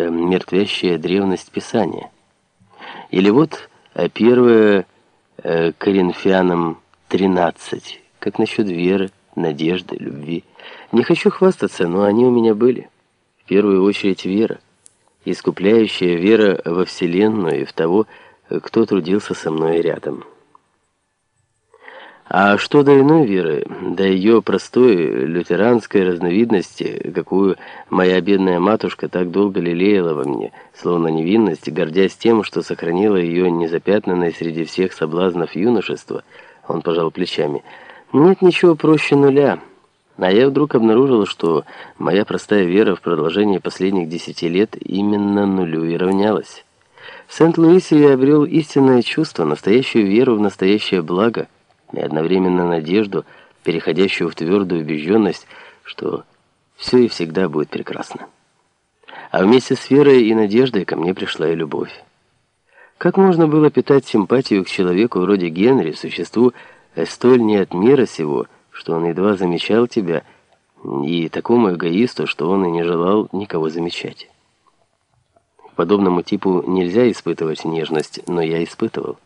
э, мертвящая древность Писания. Или вот э, первое э, Коринфянам 13, как насчет веры, надежды, любви. Не хочу хвастаться, но они у меня были. В первую очередь вера, искупляющая вера во Вселенную и в того, кто трудился со мной рядом. А что до иной веры, до ее простой лютеранской разновидности, какую моя бедная матушка так долго лелеяла во мне, словно невинность, гордясь тем, что сохранила ее незапятнанной среди всех соблазнов юношества, он пожал плечами. Нет ничего проще нуля. А я вдруг обнаружил, что моя простая вера в продолжении последних десяти лет именно нулю и равнялась. В Сент-Луисе я обрел истинное чувство, настоящую веру в настоящее благо – и одновременно надежду, переходящую в твердую убежденность, что все и всегда будет прекрасно. А вместе с верой и надеждой ко мне пришла и любовь. Как можно было питать симпатию к человеку вроде Генри, существу столь не от мира сего, что он едва замечал тебя, и такому эгоисту, что он и не желал никого замечать? Подобному типу нельзя испытывать нежность, но я испытывал.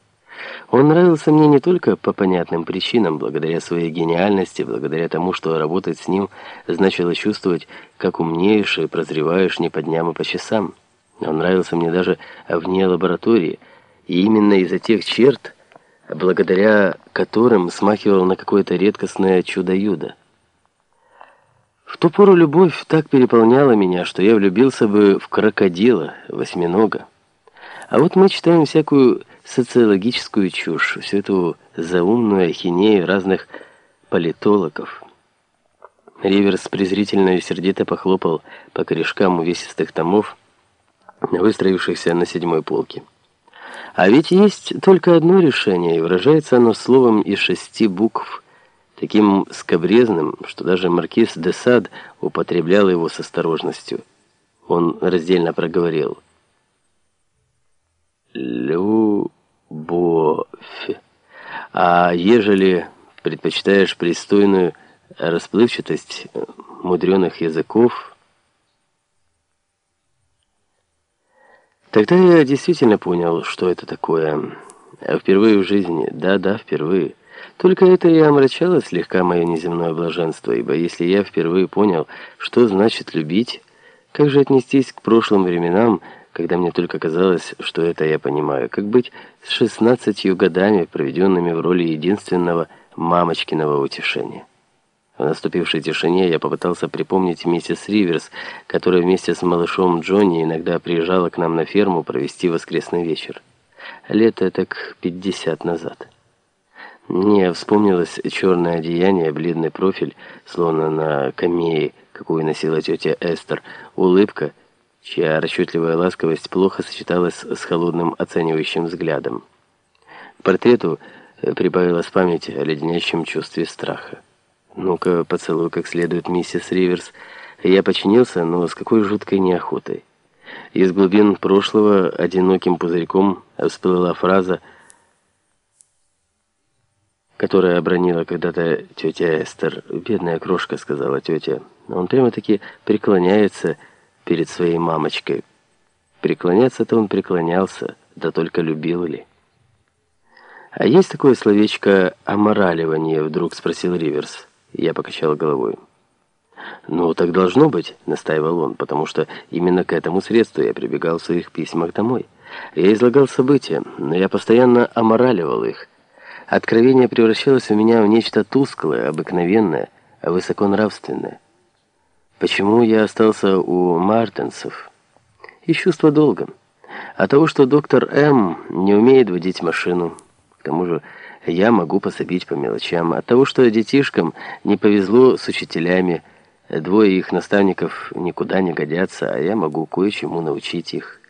Он нравился мне не только по понятным причинам, благодаря своей гениальности, благодаря тому, что работать с ним значило чувствовать, как умнеешь и прозреваешь не по дням и по часам. Он нравился мне даже вне лаборатории, и именно из-за тех черт, благодаря которым смахивал на какое-то редкостное чудо-юдо. В ту пору любовь так переполняла меня, что я влюбился бы в крокодила, восьминога. А вот мы читаем всякую социологическую чушь, всю эту заумную ахинею разных политологов. Риверс презрительно и сердито похлопал по корешкам увесистых томов, выстроившихся на седьмой полке. А ведь есть только одно решение, и выражается оно словом из шести букв, таким скобрезным, что даже маркиз де Сад употреблял его с осторожностью. Он раздельно проговорил – любовь. А ежели предпочитаешь пристойную расплывчатость мудреных языков, тогда я действительно понял, что это такое. Впервые в жизни, да-да, впервые. Только это и омрачало слегка мое неземное блаженство, ибо если я впервые понял, что значит любить, как же отнестись к прошлым временам, когда мне только казалось, что это я понимаю. Как быть с шестнадцатью годами, проведенными в роли единственного мамочкиного утешения? В наступившей тишине я попытался припомнить миссис Риверс, которая вместе с малышом Джонни иногда приезжала к нам на ферму провести воскресный вечер. Лето так пятьдесят назад. Мне вспомнилось черное одеяние, бледный профиль, словно на камее, какую носила тетя Эстер, улыбка — чья расчетливая ласковость плохо сочеталась с холодным оценивающим взглядом. К портрету э, прибавилась память о леденящем чувстве страха. «Ну-ка, поцелуй как следует, миссис Риверс». Я подчинился, но с какой жуткой неохотой. Из глубин прошлого одиноким пузырьком всплыла фраза, которая обронила когда-то тетя Эстер. «Бедная крошка», — сказала тетя. «Он прямо-таки преклоняется перед своей мамочкой. Преклоняться-то он преклонялся, да только любил ли. «А есть такое словечко «омораливание»?» — вдруг спросил Риверс. Я покачал головой. «Ну, так должно быть», — настаивал он, «потому что именно к этому средству я прибегал в своих письмах домой. Я излагал события, но я постоянно омораливал их. Откровение превращалось у меня в нечто тусклое, обыкновенное, высоконравственное. Почему я остался у Мартенсов? Из чувства долга. А того, что доктор М. не умеет водить машину. К тому же я могу пособить по мелочам. От того, что детишкам не повезло с учителями. Двое их наставников никуда не годятся, а я могу кое-чему научить их.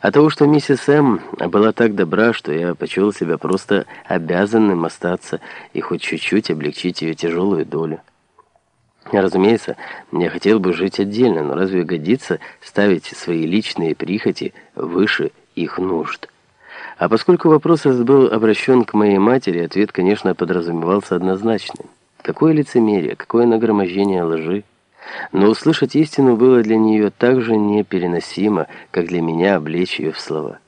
От того, что миссис М. была так добра, что я почувствовал себя просто обязанным остаться и хоть чуть-чуть облегчить ее тяжелую долю. Разумеется, я хотел бы жить отдельно, но разве годится ставить свои личные прихоти выше их нужд? А поскольку вопрос был обращен к моей матери, ответ, конечно, подразумевался однозначным. Какое лицемерие, какое нагромождение лжи. Но услышать истину было для нее так же непереносимо, как для меня облечь ее в слова.